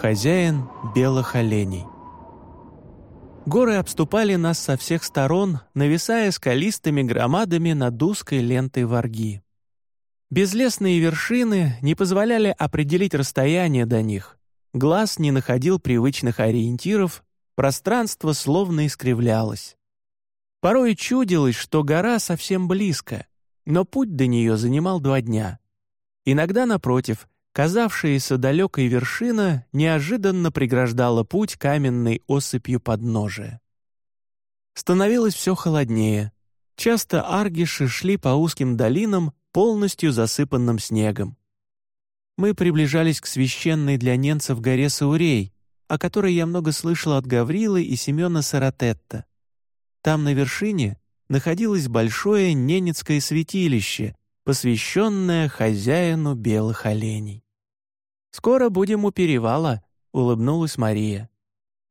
хозяин белых оленей. Горы обступали нас со всех сторон, нависая скалистыми громадами над узкой лентой варги. Безлесные вершины не позволяли определить расстояние до них. Глаз не находил привычных ориентиров, пространство словно искривлялось. Порой чудилось, что гора совсем близко, но путь до нее занимал два дня. Иногда, напротив, казавшаяся далекой вершина неожиданно преграждала путь каменной осыпью подножия. Становилось все холоднее. Часто аргиши шли по узким долинам, полностью засыпанным снегом. Мы приближались к священной для ненцев горе Саурей, о которой я много слышал от Гаврилы и Семена Саратетта. Там на вершине находилось большое ненецкое святилище, посвященное хозяину белых оленей. «Скоро будем у перевала», — улыбнулась Мария.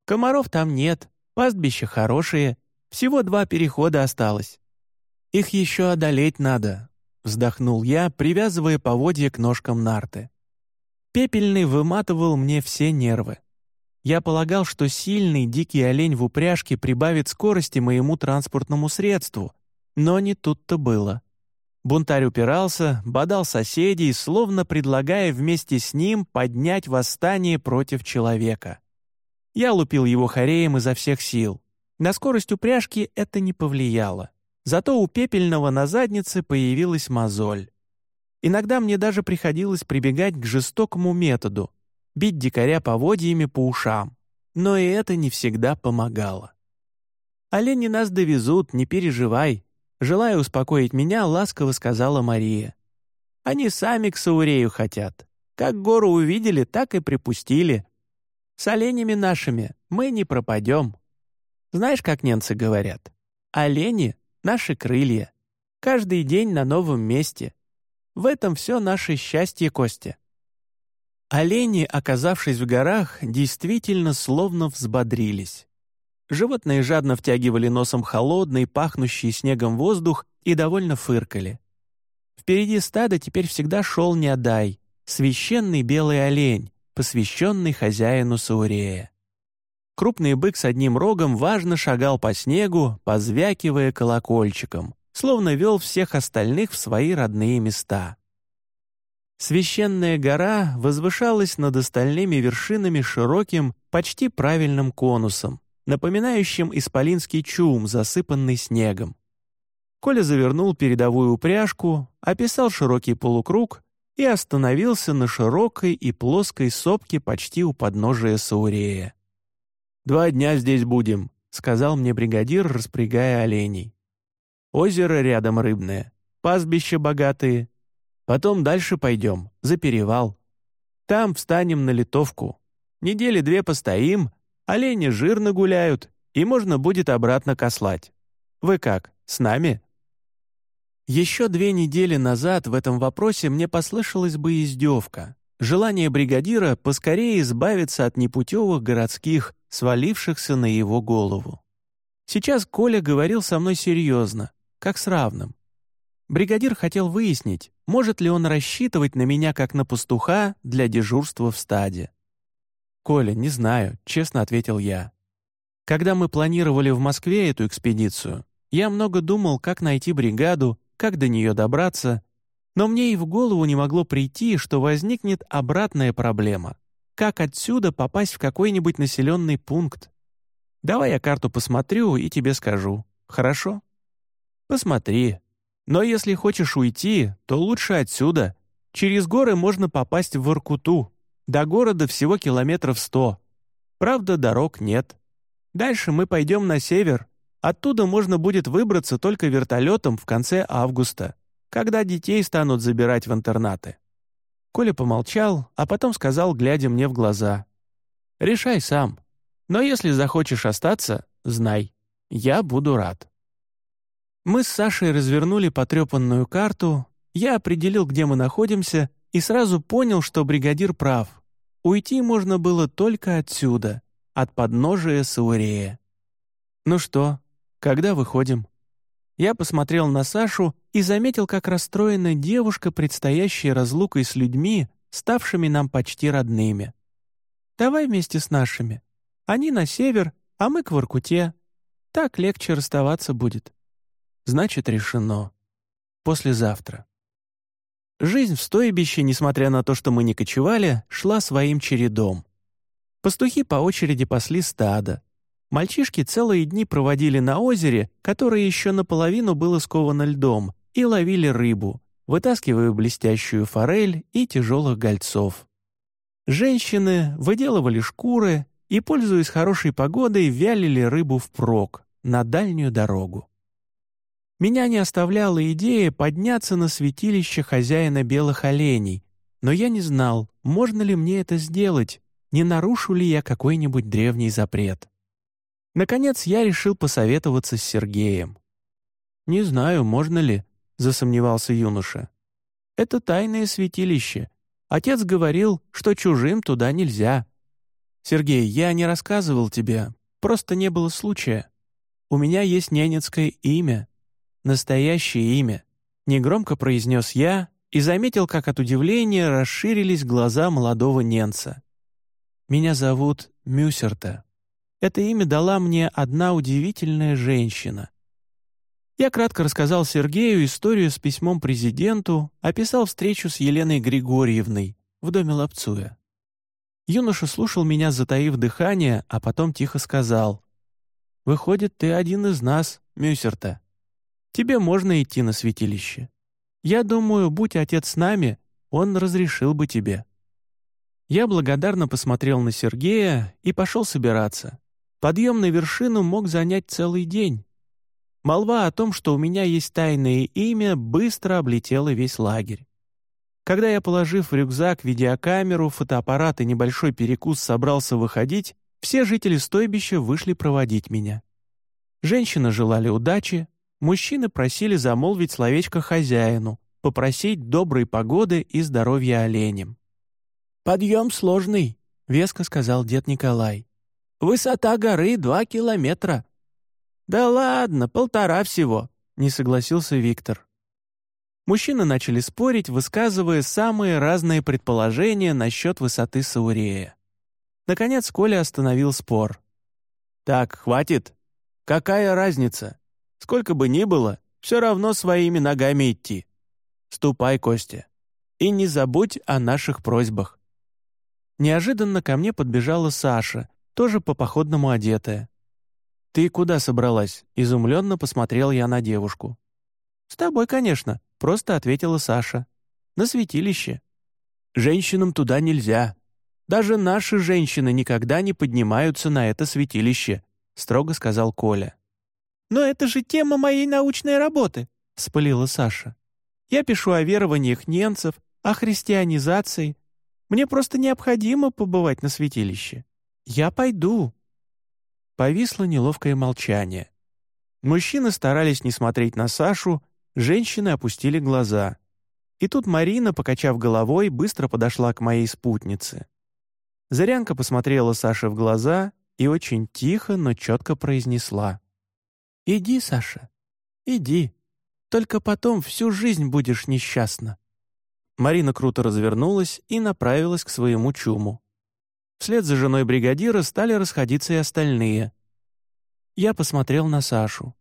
«Комаров там нет, пастбища хорошие, всего два перехода осталось. Их еще одолеть надо», — вздохнул я, привязывая поводья к ножкам нарты. Пепельный выматывал мне все нервы. Я полагал, что сильный дикий олень в упряжке прибавит скорости моему транспортному средству, но не тут-то было. Бунтарь упирался, бодал соседей, словно предлагая вместе с ним поднять восстание против человека. Я лупил его хореем изо всех сил. На скорость упряжки это не повлияло. Зато у пепельного на заднице появилась мозоль. Иногда мне даже приходилось прибегать к жестокому методу — бить дикаря поводьями по ушам. Но и это не всегда помогало. «Олени нас довезут, не переживай», Желая успокоить меня, ласково сказала Мария. «Они сами к Саурею хотят. Как гору увидели, так и припустили. С оленями нашими мы не пропадем. Знаешь, как немцы говорят? Олени — наши крылья. Каждый день на новом месте. В этом все наше счастье, Костя». Олени, оказавшись в горах, действительно словно взбодрились. Животные жадно втягивали носом холодный, пахнущий снегом воздух и довольно фыркали. Впереди стада теперь всегда шел Неодай, священный белый олень, посвященный хозяину Саурея. Крупный бык с одним рогом важно шагал по снегу, позвякивая колокольчиком, словно вел всех остальных в свои родные места. Священная гора возвышалась над остальными вершинами широким, почти правильным конусом, напоминающим исполинский чум, засыпанный снегом. Коля завернул передовую упряжку, описал широкий полукруг и остановился на широкой и плоской сопке почти у подножия Саурея. «Два дня здесь будем», — сказал мне бригадир, распрягая оленей. «Озеро рядом рыбное, пастбища богатые. Потом дальше пойдем, за перевал. Там встанем на литовку. Недели две постоим, Олени жирно гуляют, и можно будет обратно кослать. Вы как, с нами?» Еще две недели назад в этом вопросе мне послышалась бы издевка. Желание бригадира поскорее избавиться от непутевых городских, свалившихся на его голову. Сейчас Коля говорил со мной серьезно, как с равным. Бригадир хотел выяснить, может ли он рассчитывать на меня как на пастуха для дежурства в стаде. «Коля, не знаю», — честно ответил я. «Когда мы планировали в Москве эту экспедицию, я много думал, как найти бригаду, как до нее добраться, но мне и в голову не могло прийти, что возникнет обратная проблема. Как отсюда попасть в какой-нибудь населенный пункт? Давай я карту посмотрю и тебе скажу. Хорошо? Посмотри. Но если хочешь уйти, то лучше отсюда. Через горы можно попасть в Воркуту. До города всего километров сто. Правда, дорог нет. Дальше мы пойдем на север. Оттуда можно будет выбраться только вертолетом в конце августа, когда детей станут забирать в интернаты». Коля помолчал, а потом сказал, глядя мне в глаза. «Решай сам. Но если захочешь остаться, знай, я буду рад». Мы с Сашей развернули потрепанную карту, я определил, где мы находимся, и сразу понял, что бригадир прав. Уйти можно было только отсюда, от подножия Саурея. «Ну что, когда выходим?» Я посмотрел на Сашу и заметил, как расстроена девушка, предстоящая разлукой с людьми, ставшими нам почти родными. Давай вместе с нашими. Они на север, а мы к Воркуте. Так легче расставаться будет». Значит, решено. Послезавтра. Жизнь в стойбище, несмотря на то, что мы не кочевали, шла своим чередом. Пастухи по очереди пасли стадо. Мальчишки целые дни проводили на озере, которое еще наполовину было сковано льдом, и ловили рыбу, вытаскивая блестящую форель и тяжелых гольцов. Женщины выделывали шкуры и, пользуясь хорошей погодой, вялили рыбу впрок на дальнюю дорогу. Меня не оставляла идея подняться на святилище хозяина белых оленей, но я не знал, можно ли мне это сделать, не нарушу ли я какой-нибудь древний запрет. Наконец я решил посоветоваться с Сергеем. «Не знаю, можно ли», — засомневался юноша. «Это тайное святилище. Отец говорил, что чужим туда нельзя». «Сергей, я не рассказывал тебе, просто не было случая. У меня есть ненецкое имя, настоящее имя», — негромко произнес я и заметил, как от удивления расширились глаза молодого ненца. «Меня зовут Мюсерта. Это имя дала мне одна удивительная женщина». Я кратко рассказал Сергею историю с письмом президенту, описал встречу с Еленой Григорьевной в доме Лапцуя. Юноша слушал меня, затаив дыхание, а потом тихо сказал. «Выходит, ты один из нас, Мюсерта. Тебе можно идти на святилище. Я думаю, будь отец с нами, он разрешил бы тебе». Я благодарно посмотрел на Сергея и пошел собираться. Подъем на вершину мог занять целый день. Молва о том, что у меня есть тайное имя, быстро облетела весь лагерь. Когда я, положив в рюкзак видеокамеру, фотоаппарат и небольшой перекус собрался выходить, все жители стойбища вышли проводить меня. Женщины желали удачи, мужчины просили замолвить словечко хозяину, попросить доброй погоды и здоровья оленям. «Подъем сложный», — веско сказал дед Николай. «Высота горы два километра». «Да ладно, полтора всего», — не согласился Виктор. Мужчины начали спорить, высказывая самые разные предположения насчет высоты Саурея. Наконец Коля остановил спор. «Так, хватит. Какая разница? Сколько бы ни было, все равно своими ногами идти. Ступай, Костя. И не забудь о наших просьбах». Неожиданно ко мне подбежала Саша, тоже по походному одетая. «Ты куда собралась?» — изумленно посмотрел я на девушку. «С тобой, конечно», — просто ответила Саша. «На святилище». «Женщинам туда нельзя. Даже наши женщины никогда не поднимаются на это святилище», — строго сказал Коля. «Но это же тема моей научной работы», — вспылила Саша. «Я пишу о верованиях немцев, о христианизации. Мне просто необходимо побывать на святилище. Я пойду». Повисло неловкое молчание. Мужчины старались не смотреть на Сашу, женщины опустили глаза. И тут Марина, покачав головой, быстро подошла к моей спутнице. Зарянка посмотрела Саше в глаза и очень тихо, но четко произнесла. «Иди, Саша, иди. Только потом всю жизнь будешь несчастна». Марина круто развернулась и направилась к своему чуму. Вслед за женой бригадира стали расходиться и остальные. Я посмотрел на Сашу.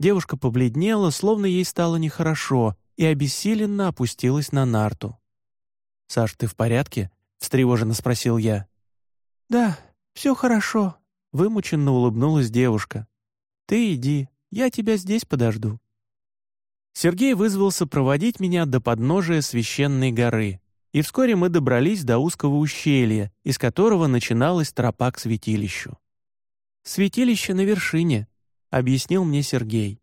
Девушка побледнела, словно ей стало нехорошо, и обессиленно опустилась на нарту. «Саш, ты в порядке?» — встревоженно спросил я. «Да, все хорошо», — вымученно улыбнулась девушка. Ты иди, я тебя здесь подожду». Сергей вызвался проводить меня до подножия священной горы, и вскоре мы добрались до узкого ущелья, из которого начиналась тропа к святилищу. «Святилище на вершине», — объяснил мне Сергей.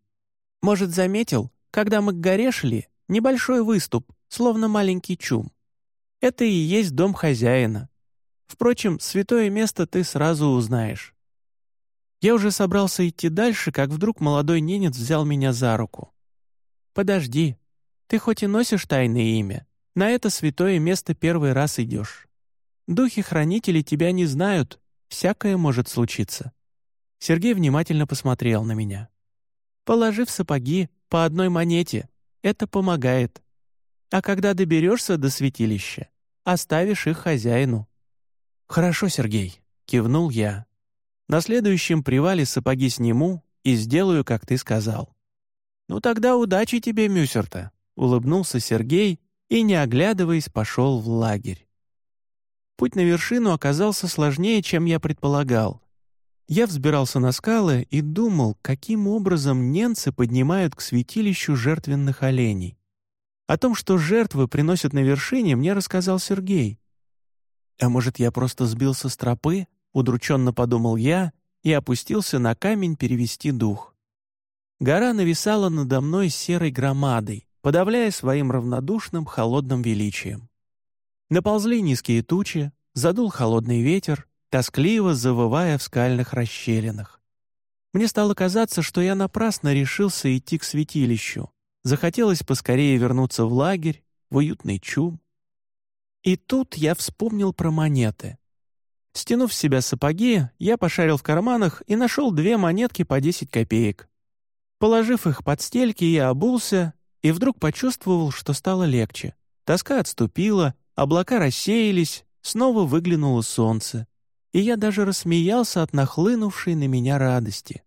«Может, заметил, когда мы к горе шли, небольшой выступ, словно маленький чум. Это и есть дом хозяина. Впрочем, святое место ты сразу узнаешь. Я уже собрался идти дальше, как вдруг молодой ненец взял меня за руку. «Подожди. Ты хоть и носишь тайное имя, на это святое место первый раз идешь. Духи-хранители тебя не знают, всякое может случиться». Сергей внимательно посмотрел на меня. «Положи в сапоги по одной монете. Это помогает. А когда доберешься до святилища, оставишь их хозяину». «Хорошо, Сергей», — кивнул я. «На следующем привале сапоги сниму и сделаю, как ты сказал». «Ну тогда удачи тебе, Мюсерта», — улыбнулся Сергей и, не оглядываясь, пошел в лагерь. Путь на вершину оказался сложнее, чем я предполагал. Я взбирался на скалы и думал, каким образом ненцы поднимают к святилищу жертвенных оленей. О том, что жертвы приносят на вершине, мне рассказал Сергей. А может, я просто сбился с тропы, удрученно подумал я и опустился на камень перевести дух. Гора нависала надо мной серой громадой, подавляя своим равнодушным холодным величием. Наползли низкие тучи, задул холодный ветер, тоскливо завывая в скальных расщелинах. Мне стало казаться, что я напрасно решился идти к святилищу. Захотелось поскорее вернуться в лагерь, в уютный чум. И тут я вспомнил про монеты. Стянув с себя сапоги, я пошарил в карманах и нашел две монетки по 10 копеек. Положив их под стельки, я обулся и вдруг почувствовал, что стало легче. Тоска отступила, облака рассеялись, снова выглянуло солнце, и я даже рассмеялся от нахлынувшей на меня радости.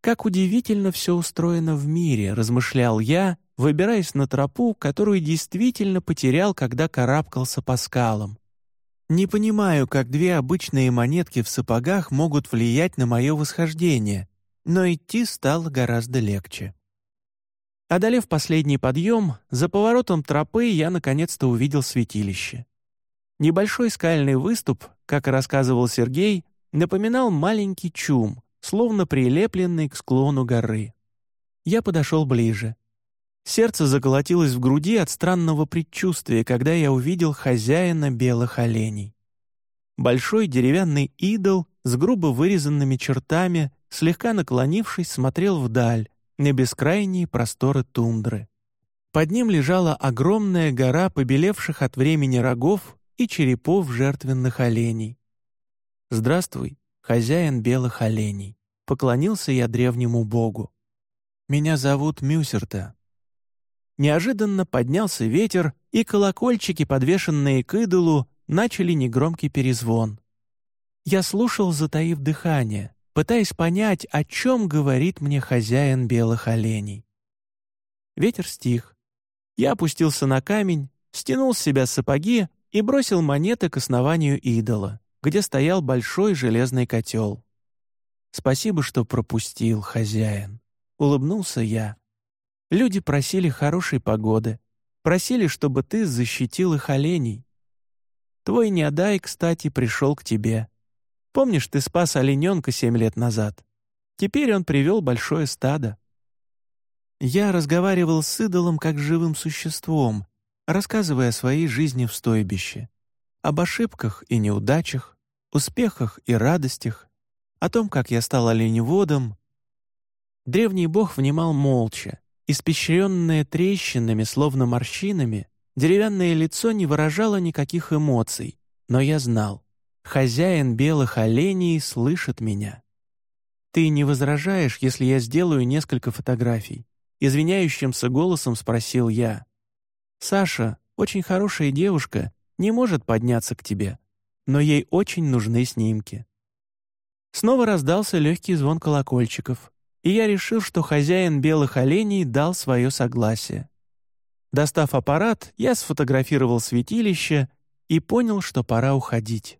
«Как удивительно все устроено в мире», — размышлял я, выбираясь на тропу, которую действительно потерял, когда карабкался по скалам. Не понимаю, как две обычные монетки в сапогах могут влиять на мое восхождение, но идти стало гораздо легче. Одолев последний подъем, за поворотом тропы я наконец-то увидел святилище. Небольшой скальный выступ, как рассказывал Сергей, напоминал маленький чум, словно прилепленный к склону горы. Я подошел ближе. Сердце заколотилось в груди от странного предчувствия, когда я увидел хозяина белых оленей. Большой деревянный идол с грубо вырезанными чертами, слегка наклонившись, смотрел вдаль, на бескрайние просторы тундры. Под ним лежала огромная гора побелевших от времени рогов и черепов жертвенных оленей. «Здравствуй, хозяин белых оленей», — поклонился я древнему богу. «Меня зовут Мюсерта, Неожиданно поднялся ветер, и колокольчики, подвешенные к идолу, начали негромкий перезвон. Я слушал, затаив дыхание, пытаясь понять, о чем говорит мне хозяин белых оленей. Ветер стих. Я опустился на камень, стянул с себя сапоги и бросил монеты к основанию идола, где стоял большой железный котел. «Спасибо, что пропустил, хозяин», — улыбнулся я. Люди просили хорошей погоды, просили, чтобы ты защитил их оленей. Твой неодай, кстати, пришел к тебе. Помнишь, ты спас олененка семь лет назад? Теперь он привел большое стадо. Я разговаривал с идолом как живым существом, рассказывая о своей жизни в стойбище, об ошибках и неудачах, успехах и радостях, о том, как я стал оленеводом. Древний бог внимал молча, Испещренное трещинами, словно морщинами, деревянное лицо не выражало никаких эмоций, но я знал, хозяин белых оленей слышит меня. «Ты не возражаешь, если я сделаю несколько фотографий?» Извиняющимся голосом спросил я. «Саша, очень хорошая девушка, не может подняться к тебе, но ей очень нужны снимки». Снова раздался легкий звон колокольчиков и я решил, что хозяин белых оленей дал свое согласие. Достав аппарат, я сфотографировал святилище и понял, что пора уходить.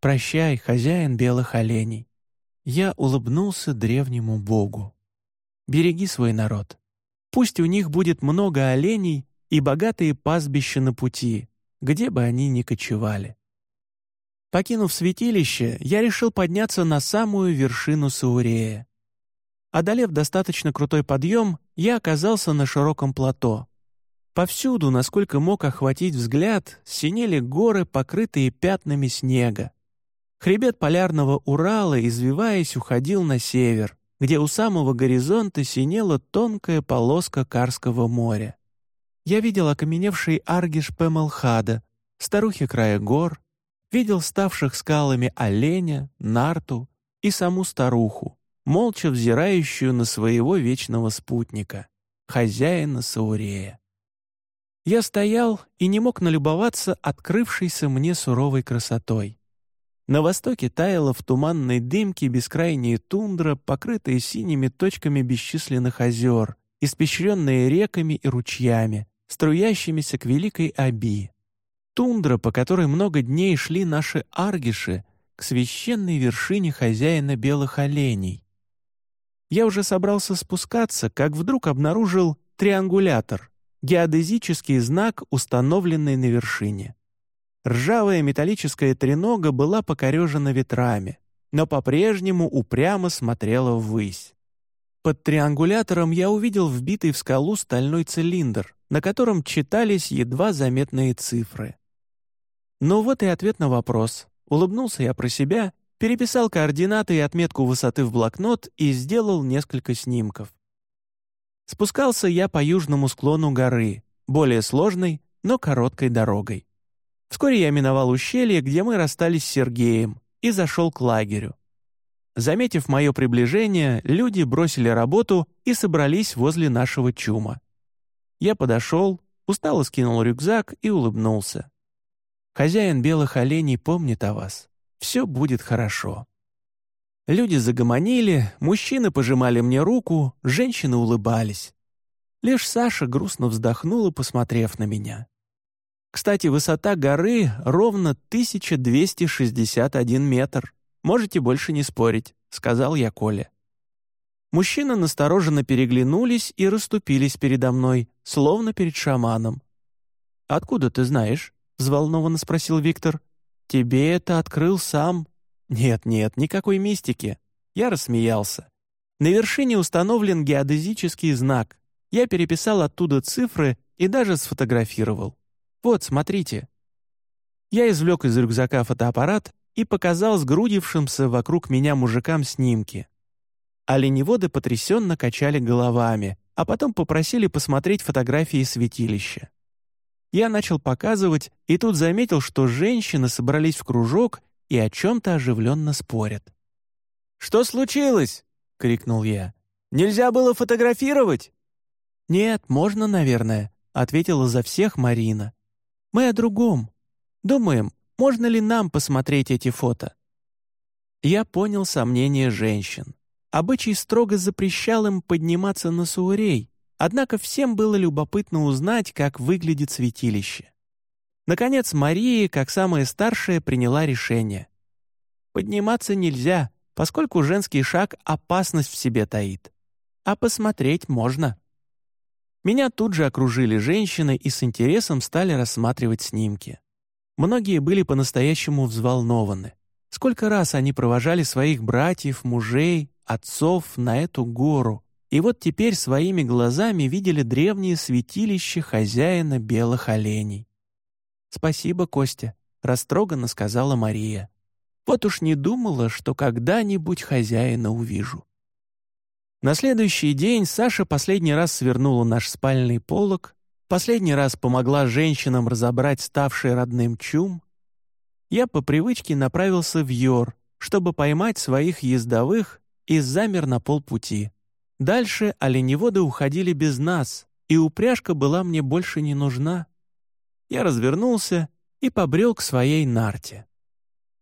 «Прощай, хозяин белых оленей». Я улыбнулся древнему богу. «Береги свой народ. Пусть у них будет много оленей и богатые пастбища на пути, где бы они ни кочевали». Покинув святилище, я решил подняться на самую вершину Саурея. Одолев достаточно крутой подъем, я оказался на широком плато. Повсюду, насколько мог охватить взгляд, синели горы, покрытые пятнами снега. Хребет полярного Урала, извиваясь, уходил на север, где у самого горизонта синела тонкая полоска Карского моря. Я видел окаменевший аргиш Пемелхада, старухи края гор, видел ставших скалами оленя, нарту и саму старуху, молча взирающую на своего вечного спутника, хозяина Саурея. Я стоял и не мог налюбоваться открывшейся мне суровой красотой. На востоке таяла в туманной дымке бескрайняя тундра, покрытая синими точками бесчисленных озер, испещренная реками и ручьями, струящимися к Великой Аби. Тундра, по которой много дней шли наши аргиши к священной вершине хозяина белых оленей. Я уже собрался спускаться, как вдруг обнаружил триангулятор, геодезический знак, установленный на вершине. Ржавая металлическая тренога была покорежена ветрами, но по-прежнему упрямо смотрела ввысь. Под триангулятором я увидел вбитый в скалу стальной цилиндр, на котором читались едва заметные цифры. Ну вот и ответ на вопрос. Улыбнулся я про себя, переписал координаты и отметку высоты в блокнот и сделал несколько снимков. Спускался я по южному склону горы, более сложной, но короткой дорогой. Вскоре я миновал ущелье, где мы расстались с Сергеем, и зашел к лагерю. Заметив мое приближение, люди бросили работу и собрались возле нашего чума. Я подошел, устало скинул рюкзак и улыбнулся. «Хозяин белых оленей помнит о вас. Все будет хорошо». Люди загомонили, мужчины пожимали мне руку, женщины улыбались. Лишь Саша грустно вздохнула, посмотрев на меня. Кстати, высота горы ровно 1261 метр. Можете больше не спорить», — сказал я Коле. Мужчины настороженно переглянулись и расступились передо мной, словно перед шаманом. «Откуда ты знаешь?» — взволнованно спросил Виктор. «Тебе это открыл сам нет-нет, никакой мистики. Я рассмеялся. На вершине установлен геодезический знак. Я переписал оттуда цифры и даже сфотографировал. Вот, смотрите. Я извлек из рюкзака фотоаппарат и показал сгрудившимся вокруг меня мужикам снимки. Оленеводы потрясенно качали головами, а потом попросили посмотреть фотографии святилища. Я начал показывать, и тут заметил, что женщины собрались в кружок и о чем-то оживленно спорят. «Что случилось?» — крикнул я. «Нельзя было фотографировать?» «Нет, можно, наверное», — ответила за всех Марина. «Мы о другом. Думаем, можно ли нам посмотреть эти фото?» Я понял сомнения женщин. Обычай строго запрещал им подниматься на суурей, однако всем было любопытно узнать, как выглядит святилище. Наконец, Мария, как самая старшая, приняла решение. Подниматься нельзя, поскольку женский шаг опасность в себе таит. А посмотреть можно. Меня тут же окружили женщины и с интересом стали рассматривать снимки. Многие были по-настоящему взволнованы. Сколько раз они провожали своих братьев, мужей, отцов на эту гору, и вот теперь своими глазами видели древнее святилище хозяина белых оленей. «Спасибо, Костя», — растроганно сказала Мария. «Вот уж не думала, что когда-нибудь хозяина увижу». На следующий день Саша последний раз свернула наш спальный полог, последний раз помогла женщинам разобрать ставший родным чум. Я по привычке направился в Йор, чтобы поймать своих ездовых, и замер на полпути. Дальше оленеводы уходили без нас, и упряжка была мне больше не нужна я развернулся и побрел к своей нарте.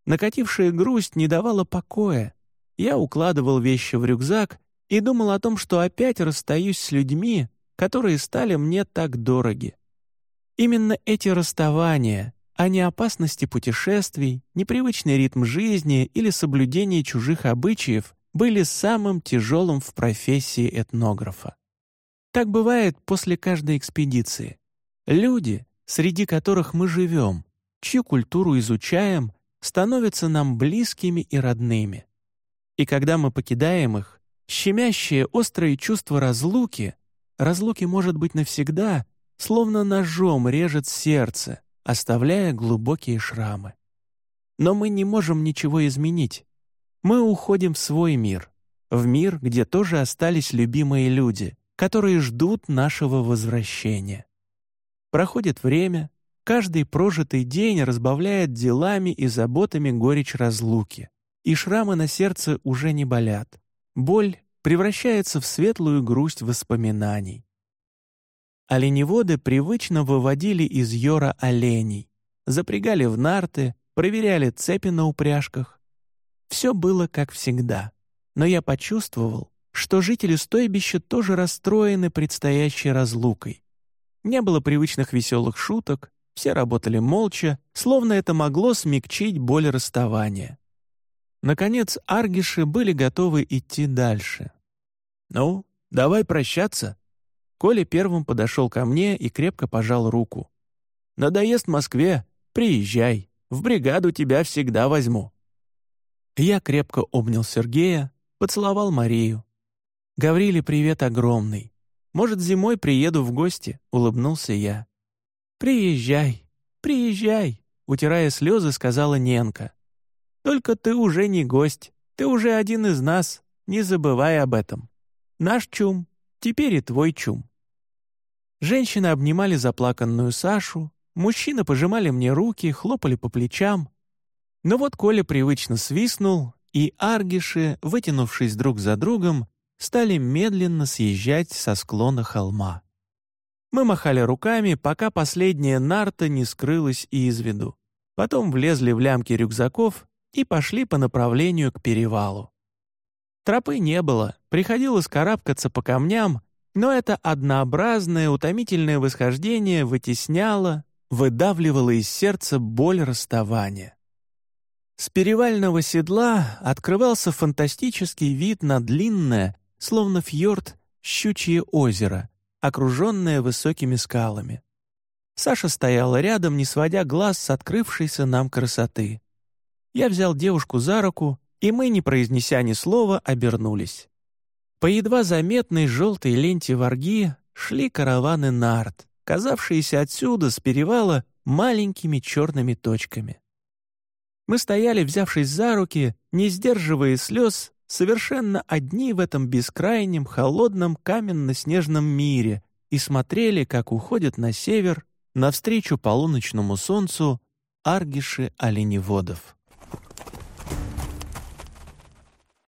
Накатившая грусть не давала покоя. Я укладывал вещи в рюкзак и думал о том, что опять расстаюсь с людьми, которые стали мне так дороги. Именно эти расставания, а не опасности путешествий, непривычный ритм жизни или соблюдение чужих обычаев были самым тяжелым в профессии этнографа. Так бывает после каждой экспедиции. Люди, среди которых мы живем, чью культуру изучаем, становятся нам близкими и родными. И когда мы покидаем их, щемящее острое чувство разлуки, разлуки может быть навсегда, словно ножом режет сердце, оставляя глубокие шрамы. Но мы не можем ничего изменить. Мы уходим в свой мир, в мир, где тоже остались любимые люди, которые ждут нашего возвращения. Проходит время, каждый прожитый день разбавляет делами и заботами горечь разлуки, и шрамы на сердце уже не болят. Боль превращается в светлую грусть воспоминаний. Оленеводы привычно выводили из Йора оленей, запрягали в нарты, проверяли цепи на упряжках. Все было как всегда, но я почувствовал, что жители стойбища тоже расстроены предстоящей разлукой. Не было привычных веселых шуток, все работали молча, словно это могло смягчить боль расставания. Наконец, аргиши были готовы идти дальше. «Ну, давай прощаться». Коля первым подошел ко мне и крепко пожал руку. «Надоест Москве, приезжай, в бригаду тебя всегда возьму». Я крепко обнял Сергея, поцеловал Марию. «Гавриле привет огромный. Может, зимой приеду в гости?» — улыбнулся я. «Приезжай, приезжай», — утирая слезы, сказала Ненка. «Только ты уже не гость, ты уже один из нас, не забывай об этом. Наш чум, теперь и твой чум». Женщины обнимали заплаканную Сашу, мужчины пожимали мне руки, хлопали по плечам. Но вот Коля привычно свистнул, и аргиши, вытянувшись друг за другом, стали медленно съезжать со склона холма. Мы махали руками, пока последняя нарта не скрылась из виду. Потом влезли в лямки рюкзаков и пошли по направлению к перевалу. Тропы не было, приходилось карабкаться по камням, но это однообразное, утомительное восхождение вытесняло, выдавливало из сердца боль расставания. С перевального седла открывался фантастический вид на длинное, словно фьорд, щучье озеро, окруженное высокими скалами. Саша стояла рядом, не сводя глаз с открывшейся нам красоты. Я взял девушку за руку, и мы, не произнеся ни слова, обернулись. По едва заметной желтой ленте варги шли караваны нарт, казавшиеся отсюда, с перевала, маленькими черными точками. Мы стояли, взявшись за руки, не сдерживая слез, совершенно одни в этом бескрайнем, холодном, каменно-снежном мире и смотрели, как уходят на север, навстречу полуночному солнцу, аргиши оленеводов.